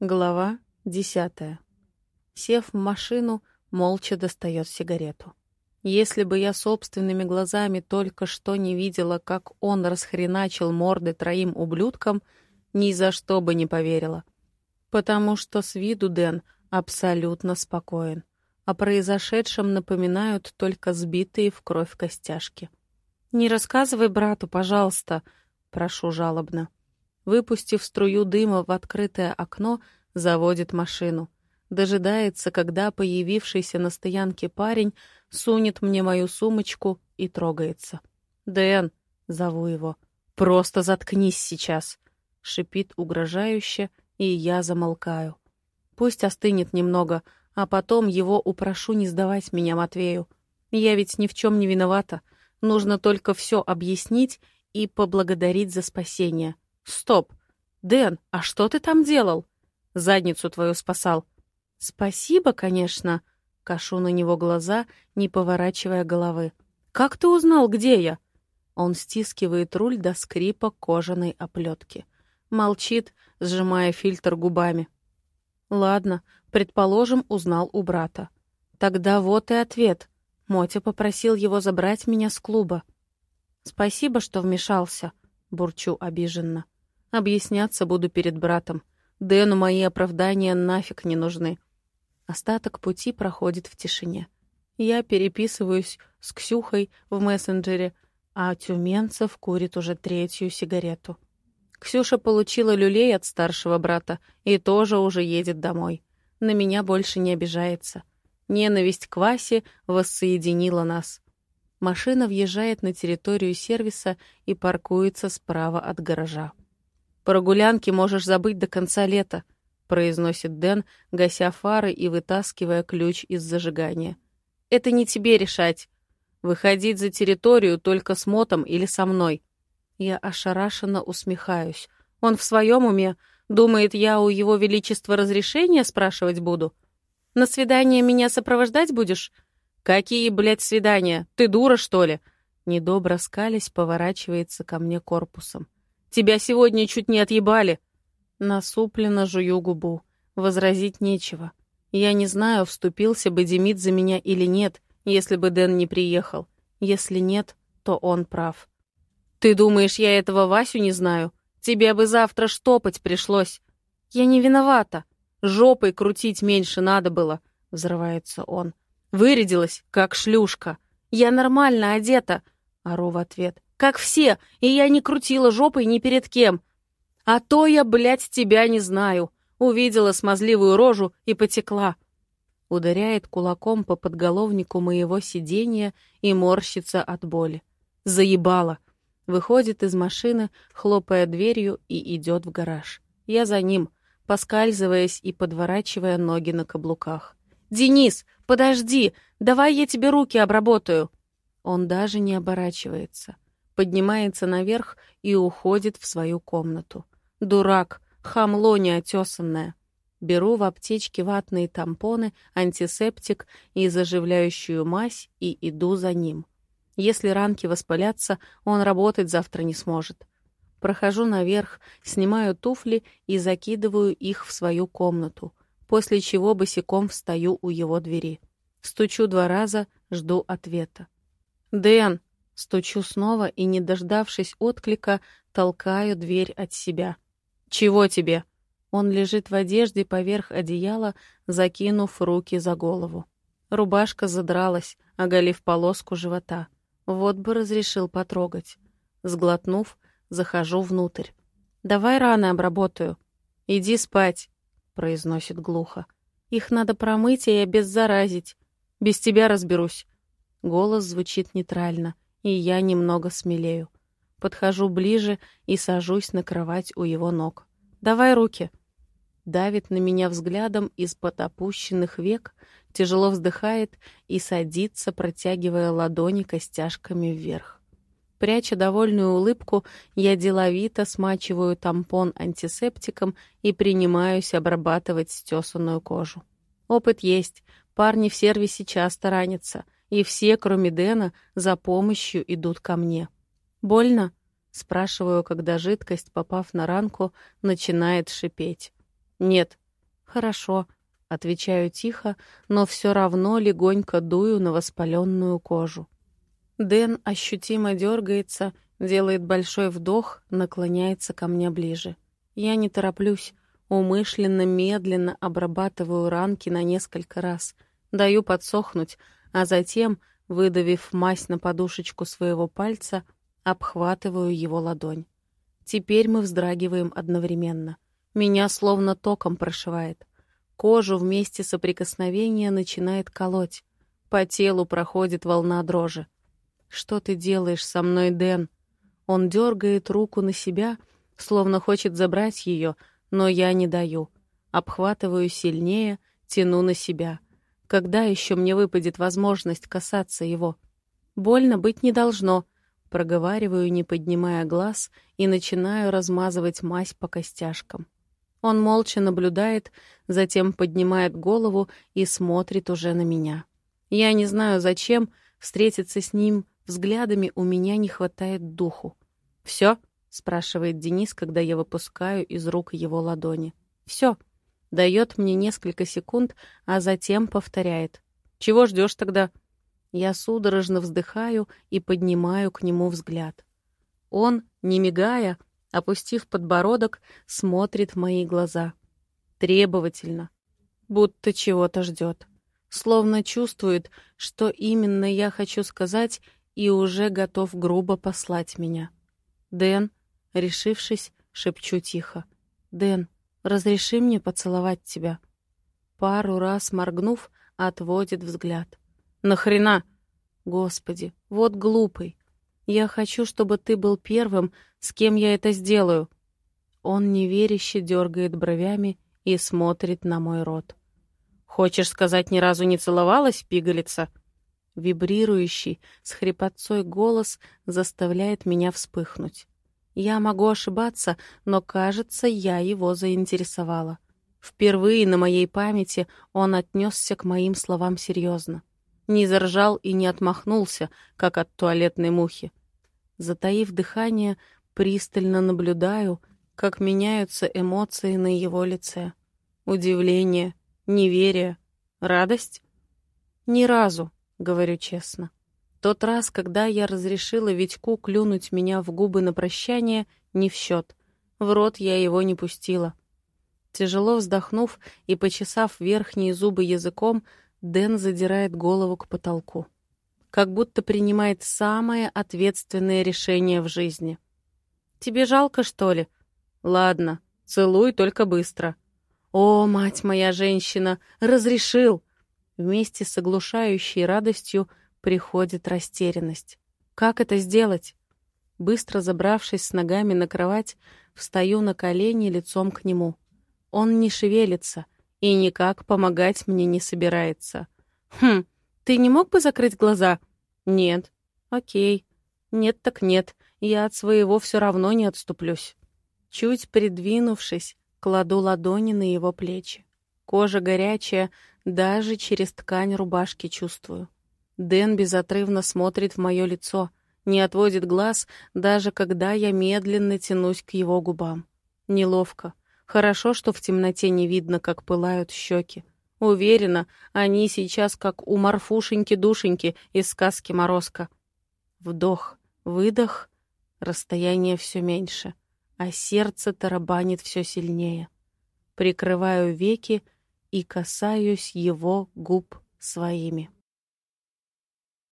Глава десятая. Сев в машину, молча достает сигарету. Если бы я собственными глазами только что не видела, как он расхреначил морды троим ублюдкам, ни за что бы не поверила. Потому что с виду Дэн абсолютно спокоен. О произошедшем напоминают только сбитые в кровь костяшки. «Не рассказывай брату, пожалуйста», — прошу жалобно. Выпустив струю дыма в открытое окно, заводит машину. Дожидается, когда появившийся на стоянке парень сунет мне мою сумочку и трогается. «Дэн!» — зову его. «Просто заткнись сейчас!» — шипит угрожающе, и я замолкаю. Пусть остынет немного, а потом его упрошу не сдавать меня Матвею. Я ведь ни в чем не виновата. Нужно только все объяснить и поблагодарить за спасение. Стоп! Дэн, а что ты там делал? Задницу твою спасал. Спасибо, конечно. Кашу на него глаза, не поворачивая головы. Как ты узнал, где я? Он стискивает руль до скрипа кожаной оплетки. Молчит, сжимая фильтр губами. Ладно, предположим, узнал у брата. Тогда вот и ответ. Мотя попросил его забрать меня с клуба. Спасибо, что вмешался, бурчу обиженно. Объясняться буду перед братом. Дэну мои оправдания нафиг не нужны. Остаток пути проходит в тишине. Я переписываюсь с Ксюхой в мессенджере, а Тюменцев курит уже третью сигарету. Ксюша получила люлей от старшего брата и тоже уже едет домой. На меня больше не обижается. Ненависть к Васе воссоединила нас. Машина въезжает на территорию сервиса и паркуется справа от гаража. «Прогулянки можешь забыть до конца лета», — произносит Дэн, гася фары и вытаскивая ключ из зажигания. «Это не тебе решать. Выходить за территорию только с мотом или со мной». Я ошарашенно усмехаюсь. Он в своем уме? Думает, я у его величества разрешения спрашивать буду? На свидание меня сопровождать будешь? Какие, блядь, свидания? Ты дура, что ли? Недобро скались поворачивается ко мне корпусом. Тебя сегодня чуть не отъебали!» Насупленно жую губу. Возразить нечего. Я не знаю, вступился бы Демид за меня или нет, если бы Дэн не приехал. Если нет, то он прав. «Ты думаешь, я этого Васю не знаю? Тебе бы завтра штопать пришлось. Я не виновата. Жопой крутить меньше надо было», — взрывается он. «Вырядилась, как шлюшка. Я нормально одета», — ору в ответ. Как все, и я не крутила жопой ни перед кем. А то я, блядь, тебя не знаю. Увидела смазливую рожу и потекла. Ударяет кулаком по подголовнику моего сиденья и морщится от боли. Заебала. Выходит из машины, хлопая дверью, и идет в гараж. Я за ним, поскальзываясь и подворачивая ноги на каблуках. «Денис, подожди! Давай я тебе руки обработаю!» Он даже не оборачивается поднимается наверх и уходит в свою комнату. Дурак, хамло неотесанное. Беру в аптечке ватные тампоны, антисептик и заживляющую мазь и иду за ним. Если ранки воспалятся, он работать завтра не сможет. Прохожу наверх, снимаю туфли и закидываю их в свою комнату, после чего босиком встаю у его двери. Стучу два раза, жду ответа. «Дэн, Стучу снова и, не дождавшись отклика, толкаю дверь от себя. «Чего тебе?» Он лежит в одежде поверх одеяла, закинув руки за голову. Рубашка задралась, оголив полоску живота. Вот бы разрешил потрогать. Сглотнув, захожу внутрь. «Давай раны обработаю». «Иди спать», — произносит глухо. «Их надо промыть и обеззаразить. Без тебя разберусь». Голос звучит нейтрально — и я немного смелею. Подхожу ближе и сажусь на кровать у его ног. «Давай руки!» Давит на меня взглядом из-под опущенных век, тяжело вздыхает и садится, протягивая ладони костяшками вверх. Пряча довольную улыбку, я деловито смачиваю тампон антисептиком и принимаюсь обрабатывать стесанную кожу. Опыт есть, парни в сервисе часто ранятся — и все, кроме Дэна, за помощью идут ко мне. «Больно?» — спрашиваю, когда жидкость, попав на ранку, начинает шипеть. «Нет», Хорошо, отвечаю тихо, но все равно легонько дую на воспаленную кожу. Дэн ощутимо дергается, делает большой вдох, наклоняется ко мне ближе. Я не тороплюсь, умышленно медленно обрабатываю ранки на несколько раз, даю подсохнуть, а затем, выдавив мазь на подушечку своего пальца, обхватываю его ладонь. Теперь мы вздрагиваем одновременно. Меня словно током прошивает. Кожу вместе соприкосновения начинает колоть. По телу проходит волна дрожи. «Что ты делаешь со мной, Дэн?» Он дергает руку на себя, словно хочет забрать ее, но я не даю. Обхватываю сильнее, тяну на себя. Когда еще мне выпадет возможность касаться его? Больно быть не должно. Проговариваю, не поднимая глаз, и начинаю размазывать мазь по костяшкам. Он молча наблюдает, затем поднимает голову и смотрит уже на меня. Я не знаю, зачем, встретиться с ним взглядами у меня не хватает духу. «Все?» — спрашивает Денис, когда я выпускаю из рук его ладони. «Все». Дает мне несколько секунд, а затем повторяет. «Чего ждешь тогда?» Я судорожно вздыхаю и поднимаю к нему взгляд. Он, не мигая, опустив подбородок, смотрит в мои глаза. Требовательно, будто чего-то ждет. Словно чувствует, что именно я хочу сказать, и уже готов грубо послать меня. «Дэн», решившись, шепчу тихо. «Дэн, разреши мне поцеловать тебя». Пару раз моргнув, отводит взгляд. «Нахрена?» «Господи, вот глупый. Я хочу, чтобы ты был первым, с кем я это сделаю. Он неверяще дергает бровями и смотрит на мой рот. Хочешь сказать, ни разу не целовалась, пигалица? Вибрирующий, с хрипотцой голос заставляет меня вспыхнуть. Я могу ошибаться, но, кажется, я его заинтересовала. Впервые на моей памяти он отнесся к моим словам серьезно не заржал и не отмахнулся, как от туалетной мухи. Затаив дыхание, пристально наблюдаю, как меняются эмоции на его лице. Удивление, неверие, радость? Ни разу, говорю честно. Тот раз, когда я разрешила Витьку клюнуть меня в губы на прощание, не в счет. В рот я его не пустила. Тяжело вздохнув и почесав верхние зубы языком, Дэн задирает голову к потолку. Как будто принимает самое ответственное решение в жизни. «Тебе жалко, что ли?» «Ладно, целуй только быстро». «О, мать моя женщина, разрешил!» Вместе с оглушающей радостью приходит растерянность. «Как это сделать?» Быстро забравшись с ногами на кровать, встаю на колени лицом к нему. Он не шевелится — и никак помогать мне не собирается. Хм, ты не мог бы закрыть глаза? Нет. Окей. Нет так нет, я от своего все равно не отступлюсь. Чуть придвинувшись, кладу ладони на его плечи. Кожа горячая, даже через ткань рубашки чувствую. Дэн безотрывно смотрит в мое лицо, не отводит глаз, даже когда я медленно тянусь к его губам. Неловко. Хорошо, что в темноте не видно, как пылают щеки. Уверена, они сейчас как у Марфушеньки-душеньки из сказки «Морозко». Вдох, выдох, расстояние все меньше, а сердце тарабанит все сильнее. Прикрываю веки и касаюсь его губ своими.